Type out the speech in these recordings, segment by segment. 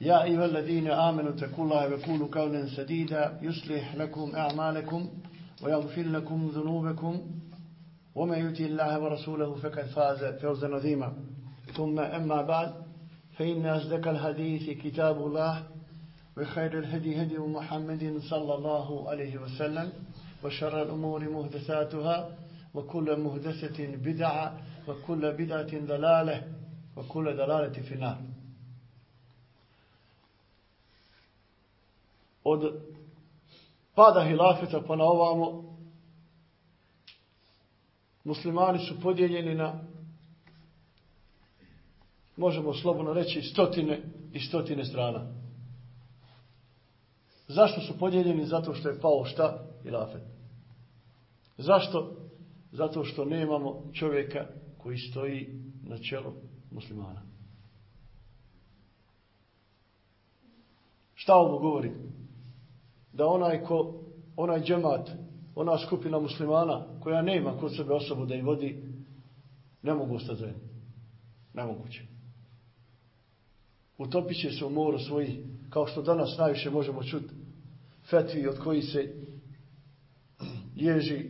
يا أيها الذين آمنوا اتقوا الله وقولوا قولا سديدا يصلح لكم أعمالكم ويغفر لكم ذنوبكم ومن يطع الله ورسوله فقد فاز فوزا عظيما. ثم أما بعد فإن أصدق الحديث كتاب الله وخير الهدي هدي محمد صلى الله عليه وسلم وشر الأمور مهدساتها وكل مهدسة بدعة وكل بدعة ضلالة وكل ضلالة في النار. Od pada hilafeta pa na ovamo muslimani su podijeljeni na možemo slobodno reći stotine i stotine strana. Zašto su podijeljeni? Zato što je pao šta? Hilafet. Zašto? Zato što nemamo čovjeka koji stoji na čelu muslimana. Šta ovo govori? Da onaj ko, onaj džemat, ona skupina muslimana koja nema kod sebe osobu da ih vodi, ne mogu ostati zajedno. Nemoguće. Utopit će se u moru svojih, kao što danas najviše možemo čuti, fetvi od koji se ježi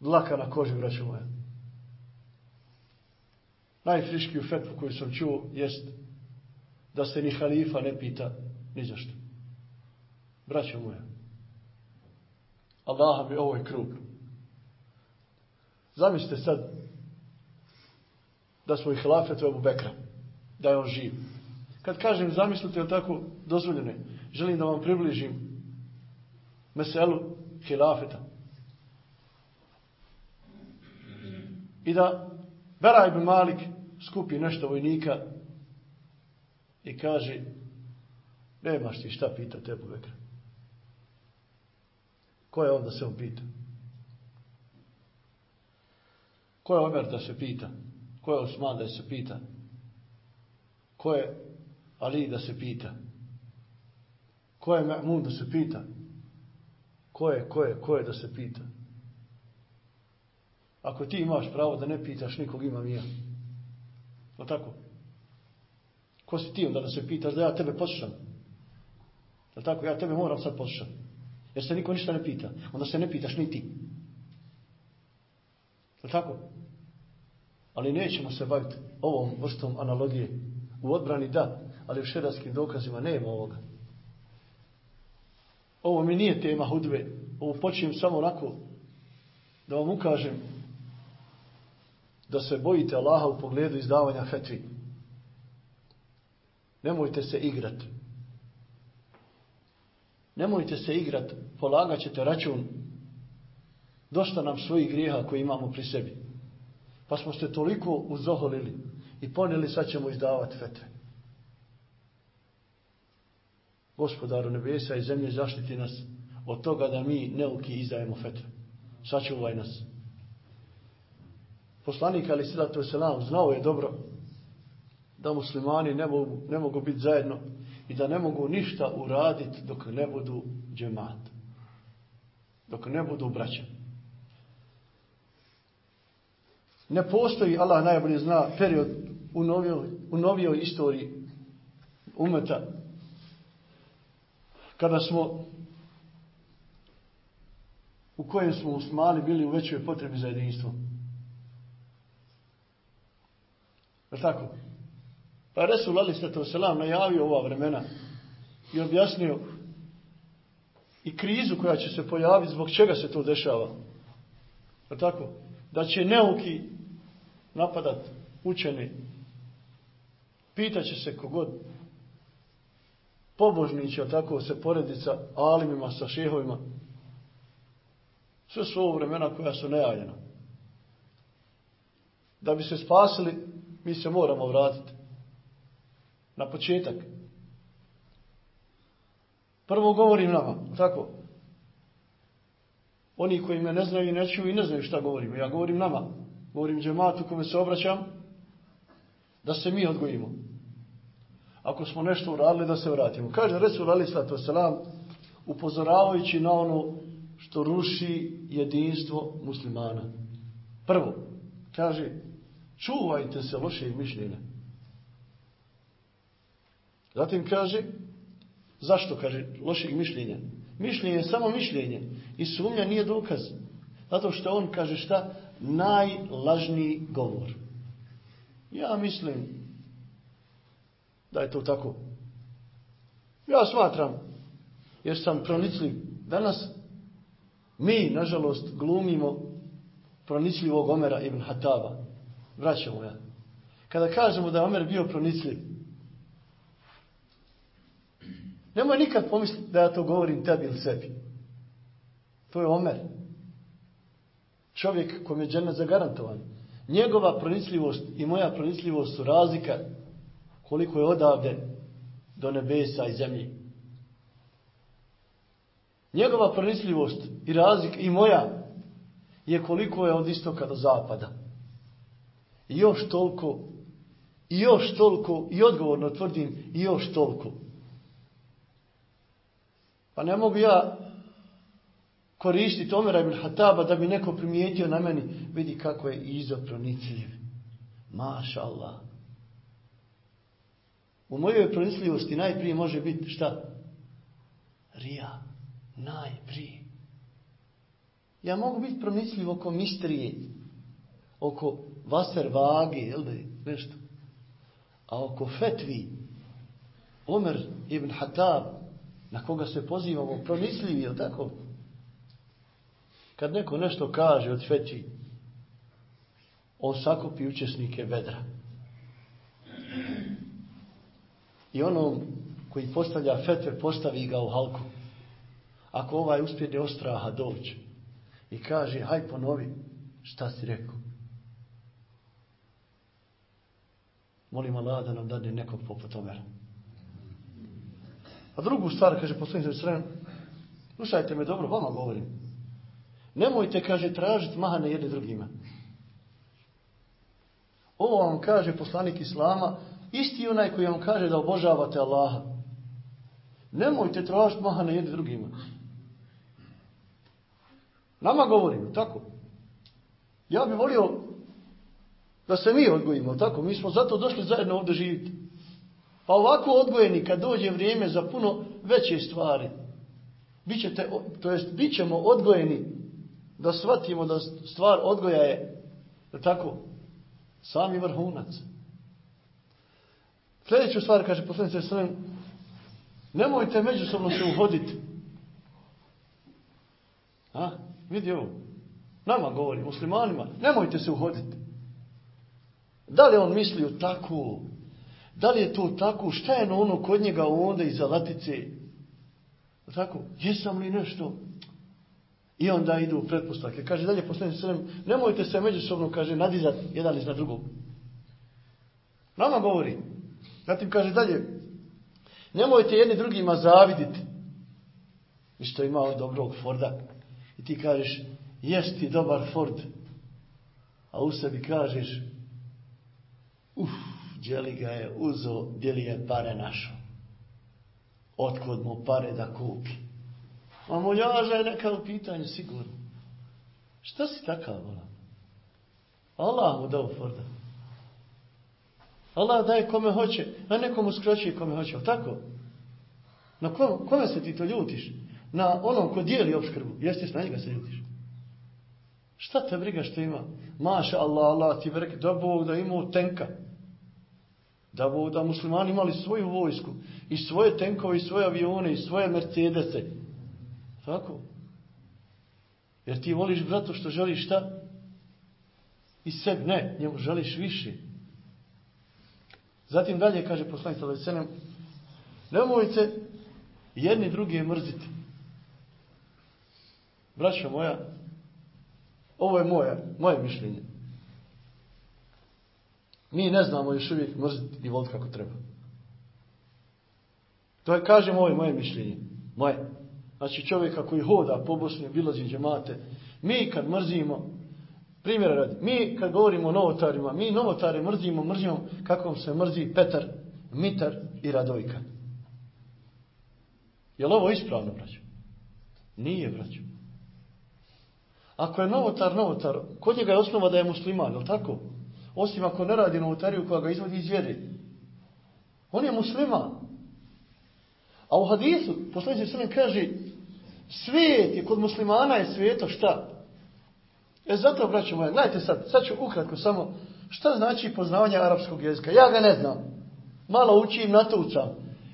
dlaka na koži, braću moja. Najfriškiju fetvu koju sam čuo jest da se ni halifa ne pita ni zašto. Braćo moja, Allah mi ovo je krug. Zamislite sad da smo i hilafetu Ebu Bekra, da je on živ. Kad kažem zamislite je tako dozvoljene, želim da vam približim meselu hilafeta. I da Beraj bin Malik skupi nešto vojnika i kaže nemaš ti šta pitati Ebu Bekra. Ko je on da se on pita? Ko je Omer da se pita? Ko je Osman da se pita? Ko je Ali da se pita? Ko je Ma'mun da se pita? Ko je, ko je, ko je da se pita? Ako ti imaš pravo da ne pitaš, nikog imam ja. O tako? Ko si ti onda da se pitaš da ja tebe poslušam? O tako? Ja tebe moram sad poslušati. Jer se niko ništa ne pita. Onda se ne pitaš ni ti. Je tako? Ali nećemo se baviti ovom vrstom analogije. U odbrani da, ali u šedarskim dokazima nema ovoga. Ovo mi nije tema hudbe. Ovo počinjem samo onako da vam ukažem da se bojite Allaha u pogledu izdavanja fetvi. Nemojte se igrati. Nemojte se igrati, polagat ćete račun. Dosta nam svojih grijeha koje imamo pri sebi. Pa smo se toliko uzoholili i poneli sad ćemo izdavati fetve. Gospodaru nebesa i zemlje zaštiti nas od toga da mi neuki izdajemo fetve. Sačuvaj nas. Poslanik Ali Sratu Selam znao je dobro da muslimani ne mogu, ne mogu biti zajedno i da ne mogu ništa uraditi dok ne budu džemat. Dok ne budu braća. Ne postoji, Allah najbolje zna, period u novijoj, u novijoj istoriji umeta kada smo u kojem smo usmali bili u većoj potrebi za jedinstvo. Je tako? Pa Resul Ali Sveto Selam najavio ova vremena i objasnio i krizu koja će se pojaviti, zbog čega se to dešava. Pa tako? Da će neuki napadat učeni. Pitaće se kogod pobožni će tako se porediti sa alimima, sa šehovima. Sve su ovo vremena koja su nejavljena. Da bi se spasili, mi se moramo vratiti. Na početak. Prvo govorim nama, tako. Oni koji me ne znaju i ne čuju i ne znaju šta govorim. Ja govorim nama. Govorim džematu kome se obraćam. Da se mi odgojimo. Ako smo nešto uradili, da se vratimo. Kaže Resul Ali Slatu Salam, upozoravajući na ono što ruši jedinstvo muslimana. Prvo, kaže, čuvajte se loših mišljenja. Zatim kaže, zašto kaže lošeg mišljenja? Mišljenje je samo mišljenje i sumnja nije dokaz. Zato što on kaže šta? Najlažniji govor. Ja mislim da je to tako. Ja smatram, jer sam pronicljiv. Danas mi, nažalost, glumimo pronicljivog Omera ibn Hataba. Vraćamo ja. Kada kažemo da je Omer bio pronicljiv, Nemoj nikad pomisliti da ja to govorim tebi ili sebi. To je Omer. Čovjek kom je džene zagarantovan. Njegova pronicljivost i moja pronicljivost su razlika koliko je odavde do nebesa i zemlji. Njegova pronicljivost i razlika i moja je koliko je od istoka do zapada. I još toliko, i još toliko, i odgovorno tvrdim, i još toliko. Pa ne mogu ja koristiti Omera ibn Hataba da bi neko primijetio na meni. Vidi kako je izopronicljiv. Maša Allah. U mojoj pronicljivosti najprije može biti šta? Rija. Najprije. Ja mogu biti pronicljiv oko mistrije. Oko vaser vage, jel da je nešto? A oko fetvi, Omer ibn Hatab, na koga se pozivamo, promisljivi, je tako? Kad neko nešto kaže od feći, on sakupi učesnike vedra. I onom koji postavlja fetve, postavi ga u halku. Ako ovaj uspjede ostraha doći i kaže, haj ponovi, šta si rekao? Molim Allah da nam dade nekog poput Omera. A drugu stvar, kaže poslanik za srem, slušajte me dobro, vama govorim. Nemojte, kaže, tražiti mahane jedne drugima. Ovo vam kaže poslanik Islama, isti onaj koji vam kaže da obožavate Allaha. Nemojte tražiti mahane jedne drugima. Nama govorim, tako. Ja bih volio da se mi odgojimo, tako. Mi smo zato došli zajedno ovdje živjeti. Pa ovako odgojeni kad dođe vrijeme za puno veće stvari. Bićete, to jest, bit ćemo odgojeni da shvatimo da stvar odgoja je, da tako, sami vrhunac. Sljedeću stvar, kaže poslanice Srem, nemojte međusobno se uhoditi. A, vidi ovo. Nama govori, muslimanima, nemojte se uhoditi. Da li on misli u tako? Da li je to tako? Šta je ono kod njega onda iza latice? Tako, jesam li nešto? I onda idu u pretpostavke. Kaže dalje poslanik sallam, nemojte se međusobno, kaže, nadizati jedan iznad drugog. Nama govori. Zatim kaže dalje, nemojte jedni drugima zaviditi. I što ima od dobrog Forda. I ti kažeš, jes ti dobar Ford. A u sebi kažeš, uff, Đeli ga je uzo, djeli je pare našo. Otkud mu pare da kupi. A muljaža je neka u pitanju sigurno. Šta si takav, volam? Allah mu dao Forda. Allah daje kome hoće, a nekomu skraćuje kome hoće. Ali tako? Na ko, kome se ti to ljutiš? Na onom ko dijeli obskrbu. Jeste na njega se ljutiš. Šta te briga što ima? Maša Allah, Allah ti breke, da Bog da ima tenka. Da da muslimani imali svoju vojsku. I svoje tenkove, i svoje avione, i svoje Mercedese. Tako? Jer ti voliš bratu što želiš šta? I seb ne, njemu želiš više. Zatim dalje kaže poslanik Lesenem, nemojte jedni drugi mrziti. Braćo moja, ovo je moje, moje mišljenje. Mi ne znamo još uvijek mrziti i voliti kako treba. To je, kažem, ovo je moje mišljenje. Moje. Znači čovjeka koji hoda po Bosni, bilazi džemate. Mi kad mrzimo, primjera radi, mi kad govorimo o novotarima, mi novotare mrzimo, mrzimo kako vam se mrzi Petar, Mitar i Radojka. Je li ovo ispravno, braćo? Nije, braćo. Ako je novotar, novotar, kod njega je osnova da je musliman, je li tako? Osim ako ne radi novotariju koja ga izvodi iz vjere. On je musliman. A u hadisu, posljednji se kaže, svijet je kod muslimana je svijeto šta? E zato, braćo moja, gledajte sad, sad ću ukratko samo, šta znači poznavanje arapskog jezika? Ja ga ne znam. Malo učim, natucam.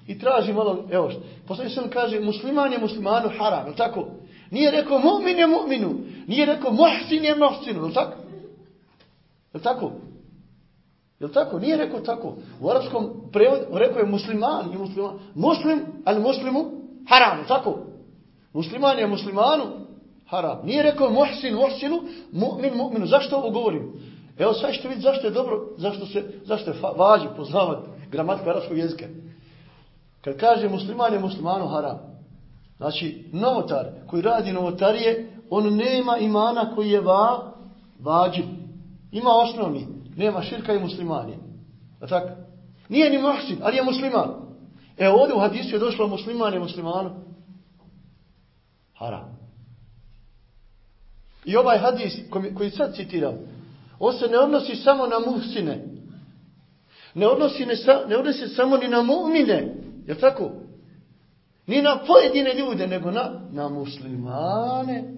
I tražim malo, evo što. Posljednji se kaže, musliman je muslimanu haram, je tako? Nije rekao mu'min je mu'minu. Nije rekao muhsin je muhsinu, je tako? Je tako? Jel tako? Nije rekao tako. U arapskom prevodu rekao je musliman i musliman. Muslim, ali muslimu haram, tako? Musliman je muslimanu haram. Nije rekao muhsin, muhsinu, mu'min, mu'minu. Zašto ovo govorim? Evo sad ćete vidjeti zašto je dobro, zašto, se, zašto je važi poznavati gramatiku arapskog jezika. Kad kaže musliman je muslimanu haram. Znači, novotar koji radi novotarije, on nema imana koji je va, vađi. Ima osnovni. Nema širka i muslimanije. A tako? Nije ni muhsin, ali je musliman. E ovdje u hadisu je došlo musliman je muslimanu haram. I ovaj hadis koji sad citiram, on se ne odnosi samo na muhsine. Ne odnosi, ne, sa, ne odnosi samo ni na mu'mine. Je tako? Ni na pojedine ljude, nego na, na muslimane.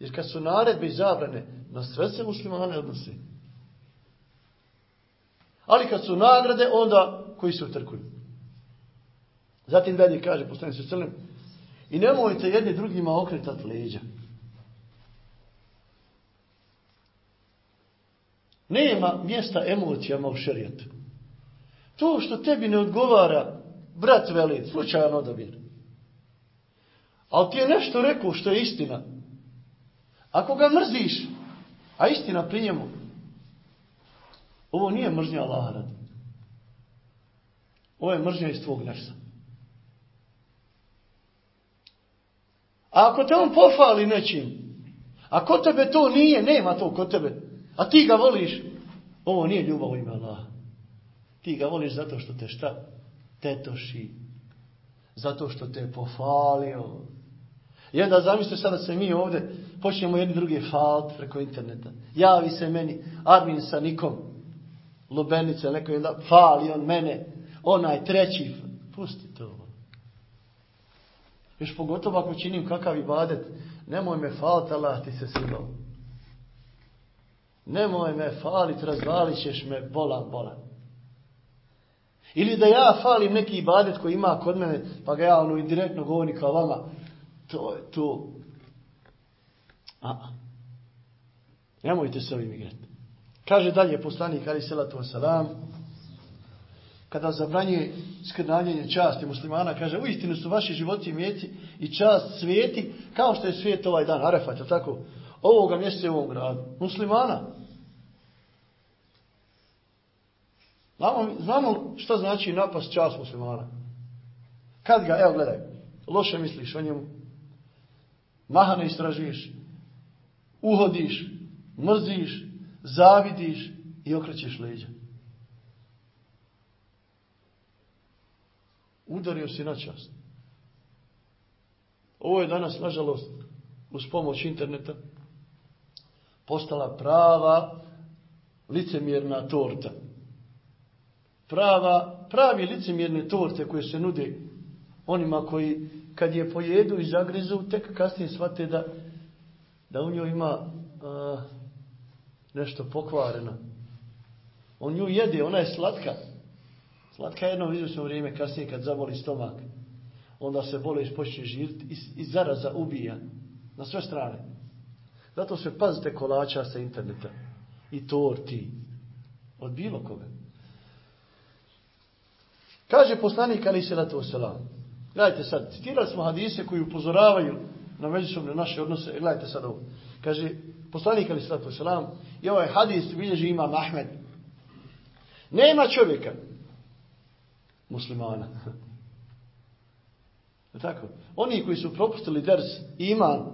Jer kad su naredbe i zabrane, na sve se muslimane odnosi. Ali kad su nagrade, onda koji se utrkuju. Zatim dalje kaže, postavim se crnim I nemojte jedni drugima okretati leđa. Nema mjesta emocijama u šarijetu. To što tebi ne odgovara, brat veli, slučajan odabir. Ali ti je nešto rekao što je istina. Ako ga mrziš, a istina pri njemu, ovo nije mržnja Allaha radi. Ovo je mržnja iz tvog nefsa. A ako te on pofali nečim, a kod tebe to nije, nema to kod tebe, a ti ga voliš, ovo nije ljubav u ime Allaha. Ti ga voliš zato što te šta? Tetoši. Zato što te je pofalio. I onda zamislite sada se mi ovdje počnemo jedni drugi falt preko interneta. Javi se meni Armin sa nikom lubenica, neko je da fali on mene. Onaj treći. Pusti to. Još pogotovo ako činim kakav ibadet, nemoj me falit, Allah ti se silao. Nemoj me falit, razvalit ćeš me, bolan, bolan. Ili da ja falim neki ibadet koji ima kod mene, pa ga ja ono i direktno kao vama, to je to. A, nemojte se ovim igrati. Kaže dalje poslanik Ali Selatu Salam, kada zabranjuje skrnavljenje časti muslimana, kaže, u istinu su vaši životi mjeci i čast svijeti, kao što je svijet ovaj dan, Arefat, je tako? Ovoga mjeseca u ovom gradu. Muslimana. Znamo, znamo što znači napas čast muslimana. Kad ga, evo gledaj, loše misliš o njemu, mahane istražuješ, uhodiš, mrziš, zavidiš i okrećeš leđa. Udario si na čast. Ovo je danas, nažalost, uz pomoć interneta, postala prava licemjerna torta. Prava, pravi licemjerne torte koje se nude onima koji kad je pojedu i zagrizu, tek kasnije shvate da, da u njoj ima a, nešto pokvareno. On nju jede, ona je slatka. Slatka je jednom izvršno vrijeme kasnije kad zaboli stomak. Onda se bolest počne živjeti i, i zaraza ubija. Na sve strane. Zato se pazite kolača sa interneta. I torti. Od bilo koga. Kaže poslanik Ali Selatu Oselam. Gledajte sad, citirali smo hadise koji upozoravaju na međusobne naše odnose. Gledajte sad ovo. Kaže, poslanik Ali Selatu Oselam, i ovaj hadis bilježi ima Mahmed. Nema čovjeka, muslimana. Tako? Oni koji su propustili ders iman,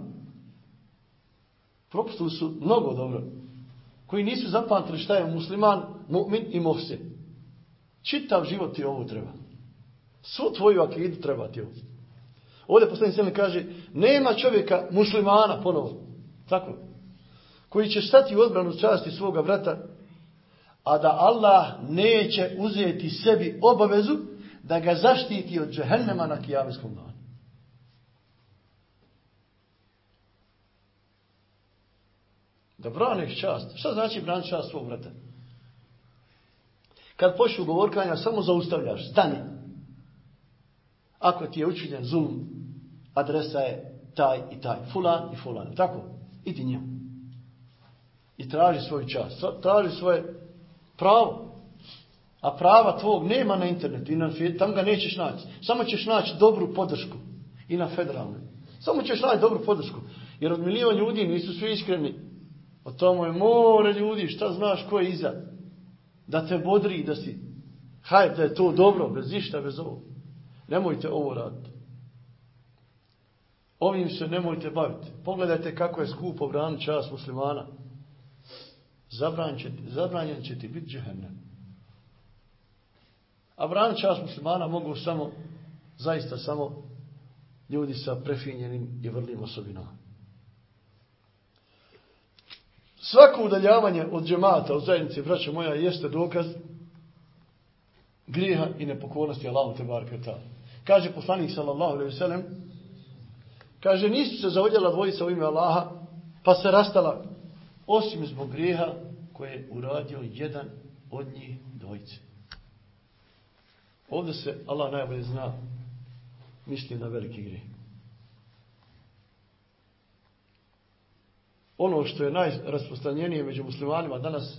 propustili su mnogo dobro. Koji nisu zapamtili šta je musliman, mu'min i mohse. Čitav život ti ovo treba. Svu tvoju akidu treba ti ovo. Ovdje poslanik Selin kaže, nema čovjeka muslimana, ponovo. Tako. Koji će stati u odbranu časti svoga brata, a da Allah neće uzeti sebi obavezu da ga zaštiti od džehennema na kijavijskom danu. Da braniš čast. Šta znači braniš čast svog brata? Kad počnu govorkanja, samo zaustavljaš. Stani. Ako ti je učinjen zulm, adresa je taj i taj. Fulan i fulan. Tako? Idi njemu. I traži svoj čas. Traži svoje pravo. A prava tvog nema na internetu. I na, tam ga nećeš naći. Samo ćeš naći dobru podršku. I na federalnoj. Samo ćeš naći dobru podršku. Jer od milijon ljudi nisu svi iskreni. O tomu je more ljudi. Šta znaš ko je iza? Da te bodri da si. Hajde, da je to dobro. Bez ništa, bez ovo. Nemojte ovo raditi. Ovim se nemojte baviti. Pogledajte kako je skupo braniti čas muslimana. Zabranjen će, zabranjen će ti biti džehennem. A braniti čas muslimana mogu samo, zaista samo, ljudi sa prefinjenim i vrlim osobinama. Svako udaljavanje od džemata, od zajednice, braća moja, jeste dokaz grijeha i nepokornosti Allahu te barke ta. Kaže poslanik sallallahu alejhi ve sellem kaže nisu se zavodjela dvojica u ime Allaha pa se rastala osim zbog grijeha koje je uradio jedan od njih dvojice. Ovdje se Allah najbolje zna misli na veliki grijeh. Ono što je najrasprostanjenije među muslimanima danas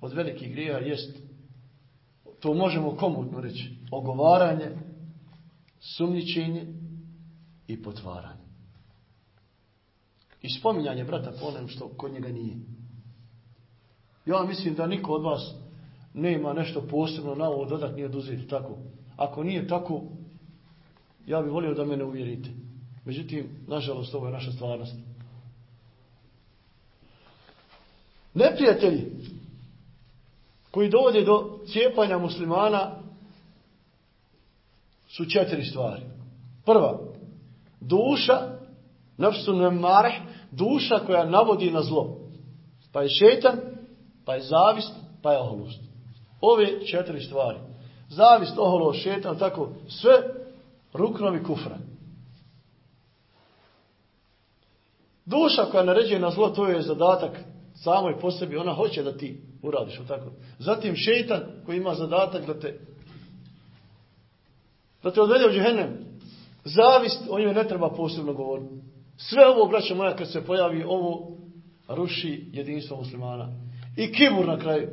od velikih grija jest to možemo komutno reći ogovaranje, sumničenje i potvaranje. I spominjanje brata po onem što kod njega nije. Ja mislim da niko od vas nema nešto posebno na ovo nije oduzeti tako. Ako nije tako, ja bih volio da mene uvjerite. Međutim, nažalost, ovo je naša stvarnost. Neprijatelji koji dovode do cijepanja muslimana su četiri stvari. Prva, duša, nafsu nemareh, duša koja navodi na zlo. Pa je šetan, pa je zavist, pa je oholost. Ove četiri stvari. Zavist, oholost, šetan, tako, sve ruknovi kufra. Duša koja naređuje na zlo, to je zadatak samoj po sebi, ona hoće da ti uradiš, tako. Zatim šetan koji ima zadatak da te da te odvede u džehennem. Zavist, o njoj ne treba posebno govoriti. Sve ovo, braćo moja, kad se pojavi, ovo ruši jedinstvo muslimana. I kibur na kraju.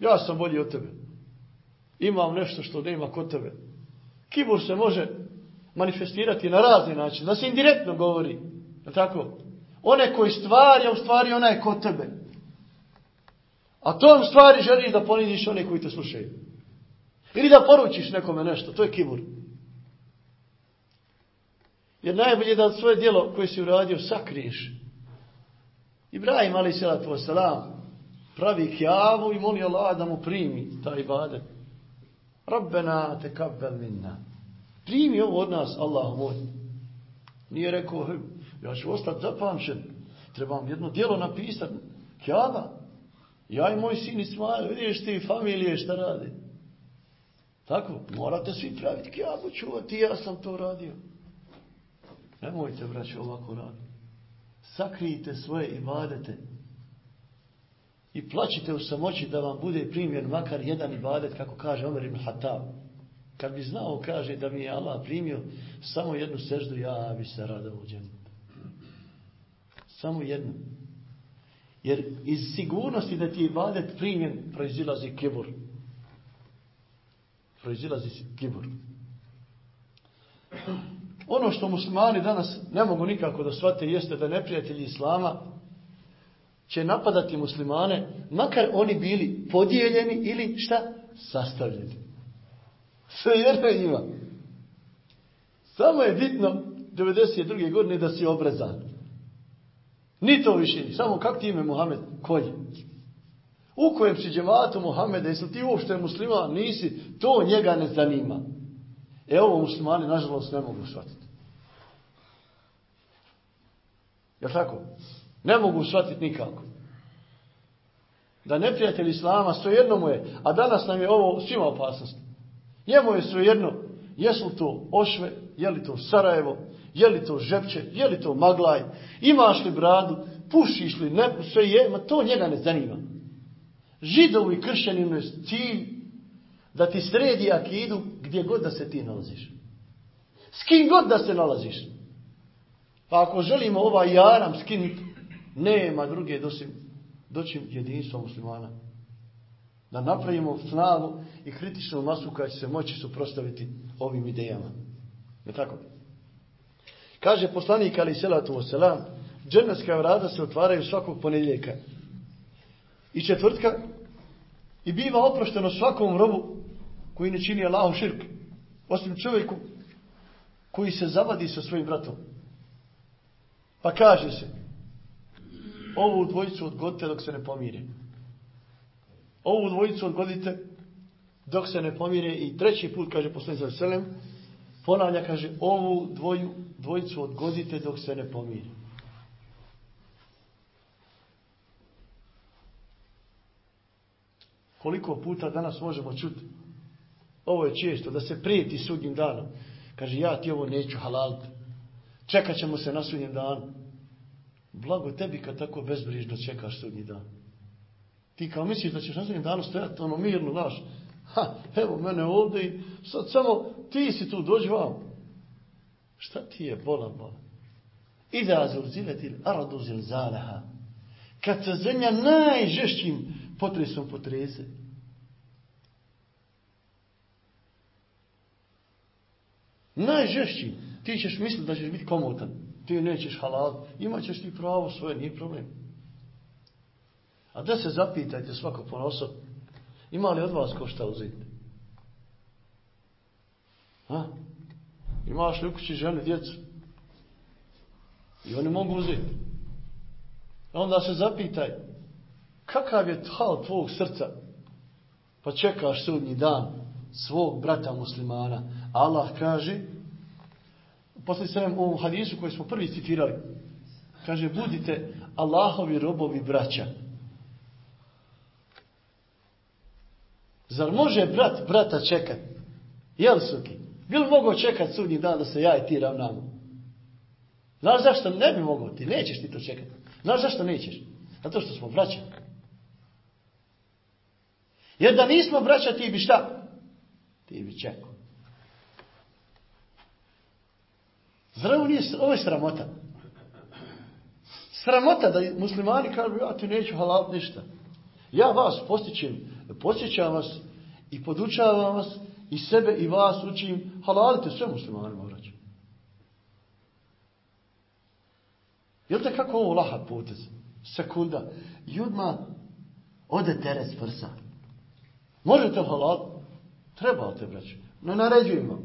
Ja sam bolji od tebe. Imam nešto što ne ima kod tebe. Kibur se može manifestirati na razni način. Da se indirektno govori. Je tako? One koji stvari, a u stvari ona je kod tebe. A tom stvari želiš da poniziš one koji te slušaju. Ili da poručiš nekome nešto. To je kibur. Jer najbolje da svoje djelo koje si uradio sakriješ. Ibrahim ali salatu wasalam pravi kjavu i moli Allah da mu primi taj ibadet. Rabbena te kabbel minna. Primi ovo od nas, Allah moj. Nije rekao, ja ću ostati zapamćen. Trebam jedno djelo napisati. Kjava. Ja i moj sin Ismail, vidiš ti familije šta radi. Tako, morate svi praviti kjavu čuvati, ja sam to radio. Nemojte, braći, ovako raditi. Sakrijte svoje ibadete. I plaćite u samoći da vam bude primjer makar jedan ibadet, kako kaže Omer ibn Hatab. Kad bi znao, kaže, da mi je Allah primio samo jednu seždu, ja bi se rada uđen. Samo jednu. Jer iz sigurnosti da ti je ibadet primjen, proizilazi kibur. Proizilazi kibur. Ono što muslimani danas ne mogu nikako da shvate jeste da neprijatelji islama će napadati muslimane, makar oni bili podijeljeni ili šta? Sastavljeni. Sve jedno ima. Samo je bitno 92. godine da si obrezan. Ni to više. Samo kak ti ime Muhammed? Koji? U kojem si džematu Muhammeda, jesi ti uopšte musliman? Nisi. To njega ne zanima. E ovo muslimani, nažalost, ne mogu shvatiti. Jel tako? Ne mogu shvatiti nikako. Da neprijatelj Islama, svejedno mu je, a danas nam je ovo svima opasnost. Njemu je svejedno, jesu to Ošve, je li to Sarajevo, je li to Žepče, je li to Maglaj, imaš li bradu, pušiš li, ne, sve je, ma to njega ne zanima. Židovi kršćanima je cilj da ti sredi akidu gdje god da se ti nalaziš. S kim god da se nalaziš. Pa ako želimo ovaj jaram skinuti, nema druge dosim, doćim jedinstva muslimana. Da napravimo snagu i kritičnu masu koja će se moći suprostaviti ovim idejama. Je tako? Kaže poslanik ali selatu wasalam, dženevska vrata se otvaraju svakog ponedjeljka. I četvrtka i biva oprošteno svakom robu koji ne čini Allahu širk. Osim čovjeku koji se zavadi sa svojim bratom. Pa kaže se, ovu dvojicu odgodite dok se ne pomire. Ovu dvojicu odgodite dok se ne pomire i treći put, kaže poslanik za selem, ponavlja, kaže, ovu dvoju, dvojicu odgodite dok se ne pomire. Koliko puta danas možemo čuti Ovo je često, da se prijeti sudnjim danom. Kaže, ja ti ovo neću halaliti. Čekat ćemo se na sudnjem danu. Blago tebi kad tako bezbrižno čekaš sudnji dan. Ti kao misliš da ćeš na sudnjem danu stojati ono mirno, znaš, Ha, evo mene ovdje i sad samo ti si tu, dođi vam. Šta ti je bolan, bolan? Ida zulzileti aradu zilzaleha. Kad se zemlja najžešćim potresom potrese, Najžešći. Ti ćeš misliti da ćeš biti komotan. Ti nećeš halal. Imaćeš ti pravo svoje, nije problem. A da se zapitajte svako ponosob, Ima li od vas ko šta uzeti? Ha? Imaš li u kući žene, djecu? I oni mogu uzeti. Onda se zapitaj. Kakav je tal tvog srca? Pa čekaš sudnji dan svog brata muslimana. Allah kaže, posle sve u ovom hadisu koji smo prvi citirali, kaže, budite Allahovi robovi braća. Zar može brat brata čekat? Jel suki? Bil mogo čekat sudnji dan da se ja i ti ravnamo? Znaš zašto ne bi mogao ti? Nećeš ti to čekati. Znaš zašto nećeš? Zato što smo braća. Jer da nismo braća ti bi šta? Ti bi čekao. Zdravo nije, ovo je sramota. Sramota da muslimani kažu, ja ti neću halal ništa. Ja vas postićem, posjećam vas i podučavam vas i sebe i vas učim, halalite sve muslimanima vraću. Jel te kako ovo lahat potez? Sekunda. I odmah ode teret s prsa. Možete halal? Treba te braću. Ne naređujem vam.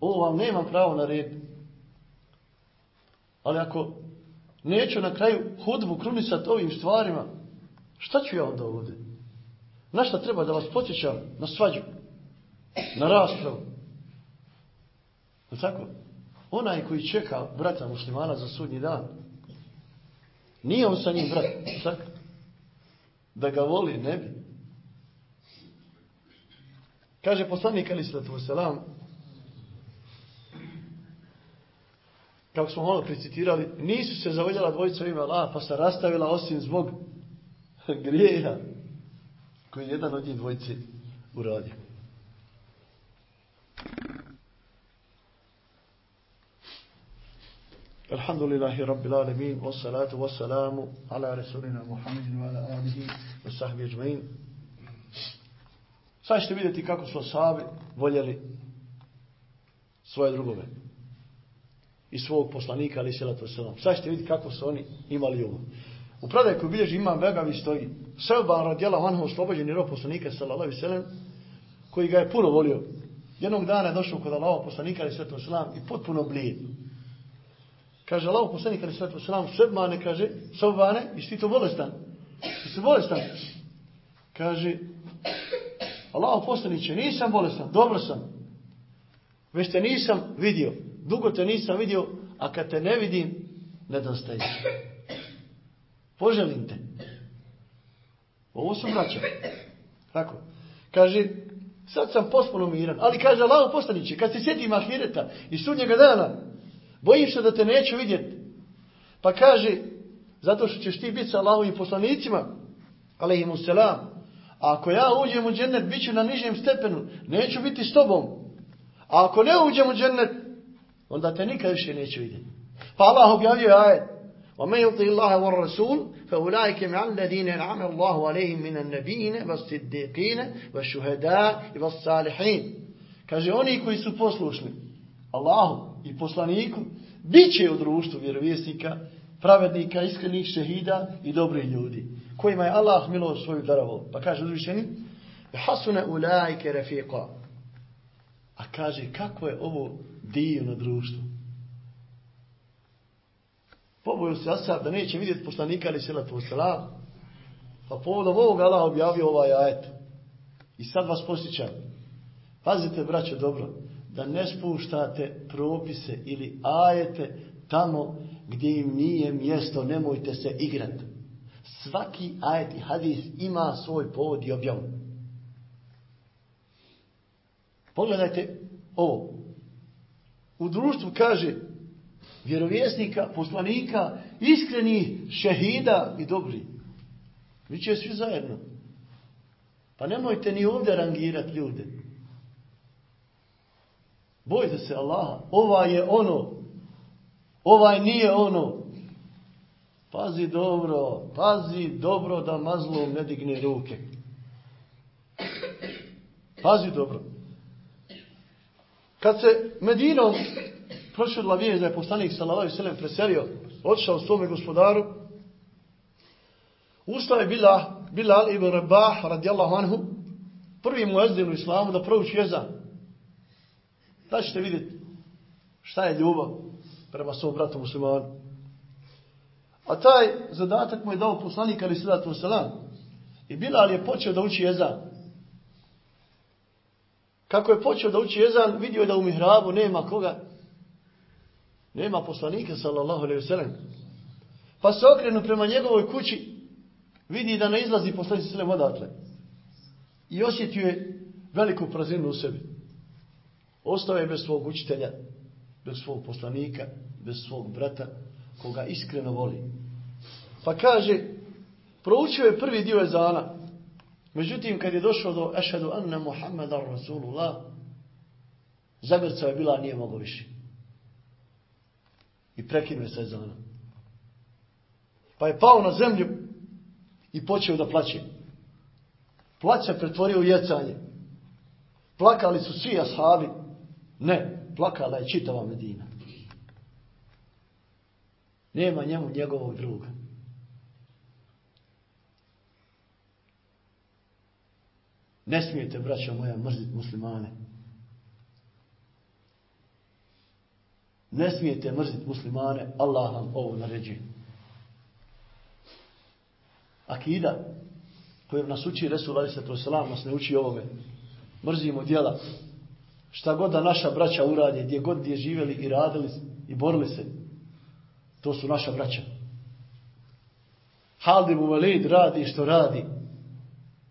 Ovo vam nemam pravo narediti. Ali ako neću na kraju hudbu krunisati ovim stvarima, šta ću ja onda ovdje? Na šta treba da vas podsjećam? Na svađu. Na raspravu. Je tako? Onaj koji čeka brata muslimana za sudnji dan, nije on sa njim brat. Tako? Da ga voli, ne bi. Kaže poslanik Ali Sallatu Veselam, kako smo malo precitirali, nisu se zavoljala dvojica ima Allah, pa se rastavila osim zbog grijeha koji je jedan od njih dvojice uradio. Alhamdulillahi Rabbil Alamin, wassalatu wassalamu ala Rasulina Muhammedin wa ala alihi wa sahbihi ajma'in. Sad ćete vidjeti kako su sahabi voljeli svoje drugove i svog poslanika, ali selatu selam. Sad ćete vidjeti kako su oni imali ovo. U predaj koju bilježi imam Begavi stoji Selban vanho oslobođen je rob poslanika, sallallahu sallam, koji ga je puno volio. Jednog dana je došao kod Allaho poslanika, ali selatu selam, i potpuno blijed. Kaže Allaho poslanika, ali selatu selam, Sebmane, kaže, Sebmane, i ti to bolestan? I si bolestan? Kaže, Allaho poslaniće, nisam bolestan, dobro sam. Već te nisam vidio. Dugo te nisam vidio, a kad te ne vidim, nedostaješ. Poželim te. Ovo su braća. Tako. Kaže, sad sam pospuno miran. Ali kaže, Allaho postaniće, kad se sjetim ahireta i sudnjega dana, bojim se da te neću vidjeti. Pa kaže, zato što ćeš ti biti sa Allahovim poslanicima, alaihimu selam, A ako ja uđem u džennet, bit ću na nižem stepenu. Neću biti s tobom. A ako ne uđem u džennet, onda te nikad više neću vidjeti. Pa Allah objavio ajet. وَمَنْ يُطِي اللَّهَ وَالرَّسُولِ فَأُولَٰئِكَ مِعَ الَّذِينَ نَعَمَ اللَّهُ عَلَيْهِمْ مِنَ النَّبِيِّنَ وَالصِّدِّقِينَ وَالشُّهَدَاءِ وَالصَّالِحِينَ Kaže, oni koji su poslušni Allahu i poslaniku, bit će u društvu vjerovjesnika, pravednika, iskrenih šehida i dobrih ljudi kojima je Allah milost svoju darovao. Pa kaže uzvišeni, hasune ulajke rafiqa. A kaže, kako je ovo divno društvo. Poboju se asab da neće vidjeti poslanika ali salatu selam. Pa povodom ovog Allah objavio ovaj ajet. I sad vas posjećam. Pazite, braćo, dobro, da ne spuštate propise ili ajete tamo gdje im nije mjesto, nemojte se igrati svaki ajet i hadis ima svoj povod i objavu. Pogledajte ovo. U društvu kaže vjerovjesnika, poslanika, iskreni šehida i dobri. Vi će svi zajedno. Pa nemojte ni ovdje rangirati ljude. Bojte se Allaha. Ovaj je ono. Ovaj nije ono. Pazi dobro, pazi dobro da mazlom ne digne ruke. Pazi dobro. Kad se Medinom prošla vijest da je poslanik sallallahu alejhi ve sellem preselio, otišao svome gospodaru, ustao je Bila, Bilal ibn Rabah radijallahu anhu, prvi muezzin u islamu da prouči jezan. Da ćete vidjeti šta je ljubav prema svom bratu muslimanu. A taj zadatak mu je dao poslanik ali sallatu wasalam. I Bilal je počeo da uči jezan. Kako je počeo da uči jezan, vidio je da u mihrabu nema koga. Nema poslanika sallallahu alaihi vselem. Pa se okrenu prema njegovoj kući, vidi da ne izlazi poslanik sallam odatle. I osjetio je veliku prazinu u sebi. Ostao je bez svog učitelja, bez svog poslanika, bez svog brata, koga iskreno voli. Pa kaže, proučio je prvi dio ezana, međutim kad je došao do ešhedu anna Muhammeda Rasulullah, zamrca je bila, nije mogo više. I prekinuo je sa ezanom. Pa je pao na zemlju i počeo da plaće. Plać se pretvorio u jecanje. Plakali su svi ashabi. Ne, plakala je čitava Medina. Nema njemu njegovog druga. Ne smijete, braćo moja, mrziti muslimane. Ne smijete mrziti muslimane, Allah vam ovo naređuje. Akida, kojem nas uči Resul Ali Svetu Salam, nas ne uči ovome. Mrzimo djela. Šta god da naša braća urade, gdje god gdje živjeli i radili i borili se, to su naša braća. Haldi mu velid radi što radi.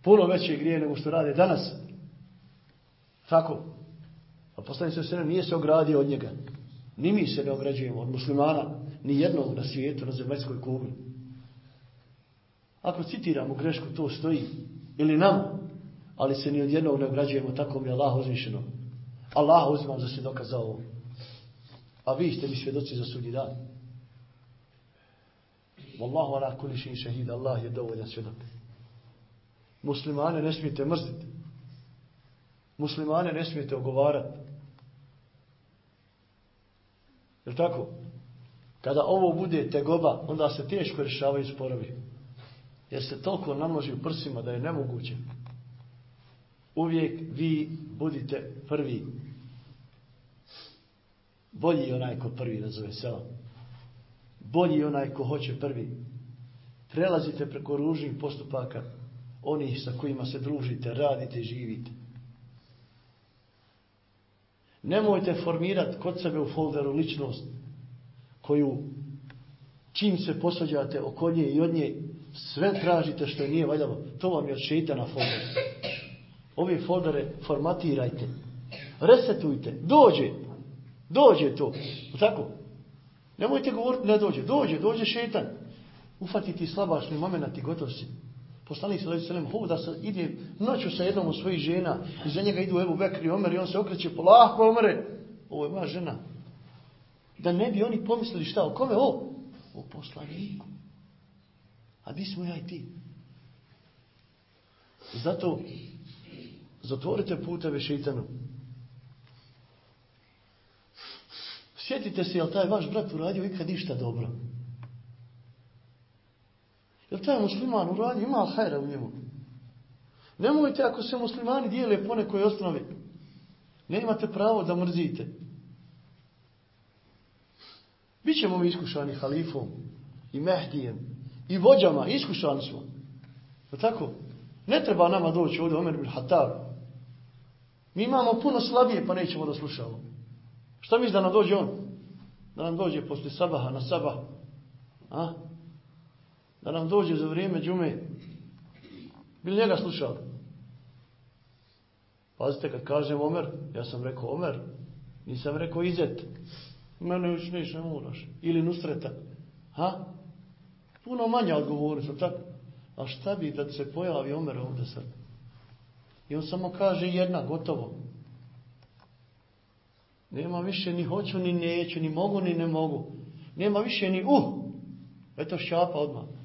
Puno veće grije nego što radi danas. Tako. A poslanik se sve nije se ogradio od njega. Ni mi se ne ograđujemo od muslimana, ni jednog na svijetu, na zemljskoj kugli. Ako citiramo grešku, to stoji. Ili nam. Ali se ni od jednog ne ograđujemo, tako mi je Allah uzvišeno. Allah uzimam za svjedoka za ovo. A vi ste mi svjedoci za sudnji dan. Wallahu ala kulli shay'in shahid. Allah je dovoljan svjedok. Muslimane ne smijete mrziti. Muslimane ne smijete ogovarati. Je tako? Kada ovo bude tegoba, onda se teško rješavaju sporovi. Jer se toliko namnoži u prsima da je nemoguće. Uvijek vi budite prvi. Bolji onaj ko prvi nazove selo. Bolji onaj ko hoće prvi. Prelazite preko ružnih postupaka onih sa kojima se družite, radite, živite. Nemojte formirati kod sebe u folderu ličnost koju čim se posvađate oko nje i od nje sve tražite što nije valjalo. To vam je od šeitana folder. Ove foldere formatirajte. Resetujte. Dođe. Dođe to. Tako. Nemojte govoriti ne dođe. Dođe. Dođe šeitan. Ufatiti slabašni moment i gotov si. Poslanik sallallahu alejhi ve sellem da se ide noću sa jednom od svojih žena i za njega idu Ebu Bekr i Omer i on se okreće polako Omere. Ovo je moja žena. Da ne bi oni pomislili šta o kome o? O poslaniku. A di smo ja i ti? Zato zatvorite puteve šeitanu. Sjetite se, jel taj vaš brat uradio ikad ništa dobro? Jel taj musliman uradio, ima hajra u njemu? Nemojte ako se muslimani dijele po nekoj osnovi. Ne imate pravo da mrzite. Bićemo mi iskušani halifom i mehdijem i vođama, iskušani smo. Je tako? Ne treba nama doći ovdje Omer bin Hatar. Mi imamo puno slabije pa nećemo da slušamo. Šta misli da nam dođe on? Da nam dođe posle sabaha na sabah. A? Da nam dođe za vrijeme džume. Bili njega slušali? Pazite, kad kažem Omer, ja sam rekao Omer, nisam rekao Izet. Mene još neš ne moraš. Ili Nusreta. Ha? Puno manja odgovornost, tako? A šta bi da se pojavi Omer ovdje sad? I on samo kaže jedna, gotovo. Nema više ni hoću, ni neću, ni mogu, ni ne mogu. Nema više ni uh. Eto šapa odmah.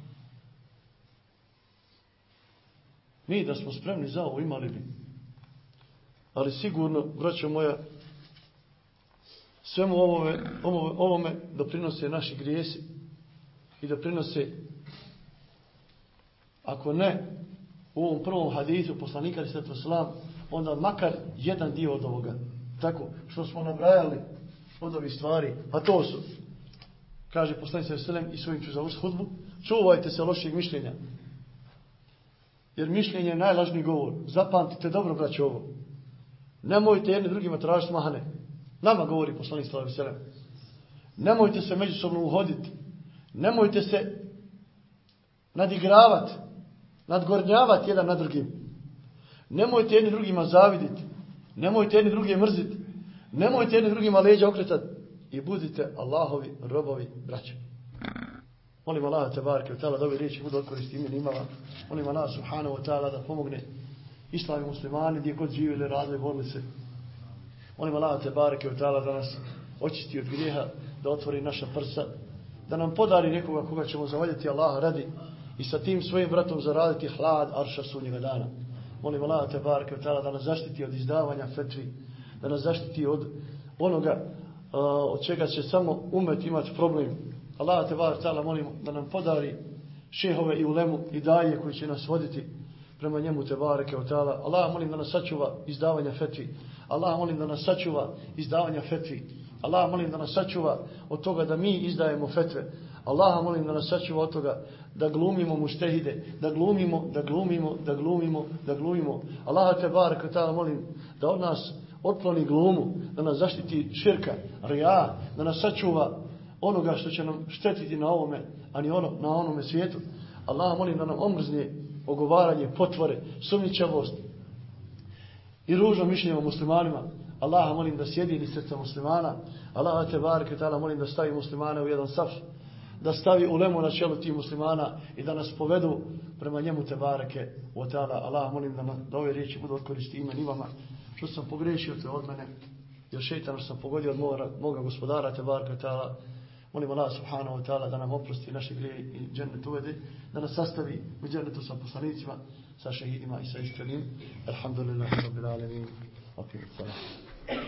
Mi da smo spremni za ovo imali bi. Ali sigurno, braćo moja, svemu ovome, ovome, ovome doprinose naši grijesi i doprinose ako ne u ovom prvom hadisu poslanika i svetu slam, onda makar jedan dio od ovoga. Tako, što smo nabrajali od ovih stvari, a to su, kaže poslanik se veselem i svojim ću završiti hudbu, čuvajte se loših mišljenja. Jer mišljenje je najlažniji govor. Zapamtite dobro, braćo, ovo. Nemojte jedni drugima tražiti mahane. Nama govori poslanik sallallahu alejhi ve sellem. Nemojte se međusobno uhoditi. Nemojte se nadigravati, nadgornjavati jedan na drugim. Nemojte jedni drugima zaviditi. Nemojte jedni drugi mrziti. Nemojte jedni drugima leđa okretati. I budite Allahovi robovi braća. Molim Allah te barke u tala da ove riječi budu odkoristi imen imala. Molim Allah subhanahu wa ta'ala da pomogne islami muslimani gdje god živjeli, radili, borili se. Molim Allah te barke u tala da nas očisti od grijeha, da otvori naša prsa, da nam podari nekoga koga ćemo zavaljati Allah radi i sa tim svojim bratom zaraditi hlad arša sunnjega dana. Molim Allah te barke u tala da nas zaštiti od izdavanja fetvi, da nas zaštiti od onoga uh, od čega će samo umet imati problem. Allah te bar ta'ala molimo da nam podari šehove i ulemu i dalje koji će nas voditi prema njemu te bareke od tala. Allah molim da nas sačuva izdavanja fetvi. Allah molim da nas sačuva izdavanja fetvi. Allah molim da nas sačuva od toga da mi izdajemo fetve. Allah molim da nas sačuva od toga da glumimo muštehide, da glumimo, da glumimo, da glumimo, da glumimo. Allah te bareke od ta'ala molim da od nas otkloni glumu, da nas zaštiti širka, rija, da nas sačuva onoga što će nam štetiti na ovome, a ni ono, na onome svijetu. Allah molim da nam omrzne ogovaranje, potvore, sumničavost i ružno mišljenje o muslimanima. Allah molim da sjedini srca muslimana. Allah te barke tala molim da stavi muslimane u jedan saf, da stavi ulemu na čelu tih muslimana i da nas povedu prema njemu te bareke o tala. Allah molim da, da ove riječi budu odkoristi imen i vama što sam pogrešio te od mene, jer šeitan sam pogodio od moga, moga gospodara, te barka ta'ala, molim Allah subhanahu wa ta'ala da nam oprosti naše grije i džennet uvede, da nas sastavi u džennetu sa poslanicima, sa šehidima i sa iskrenim. Alhamdulillah, rabbil alemin. Akim, salam.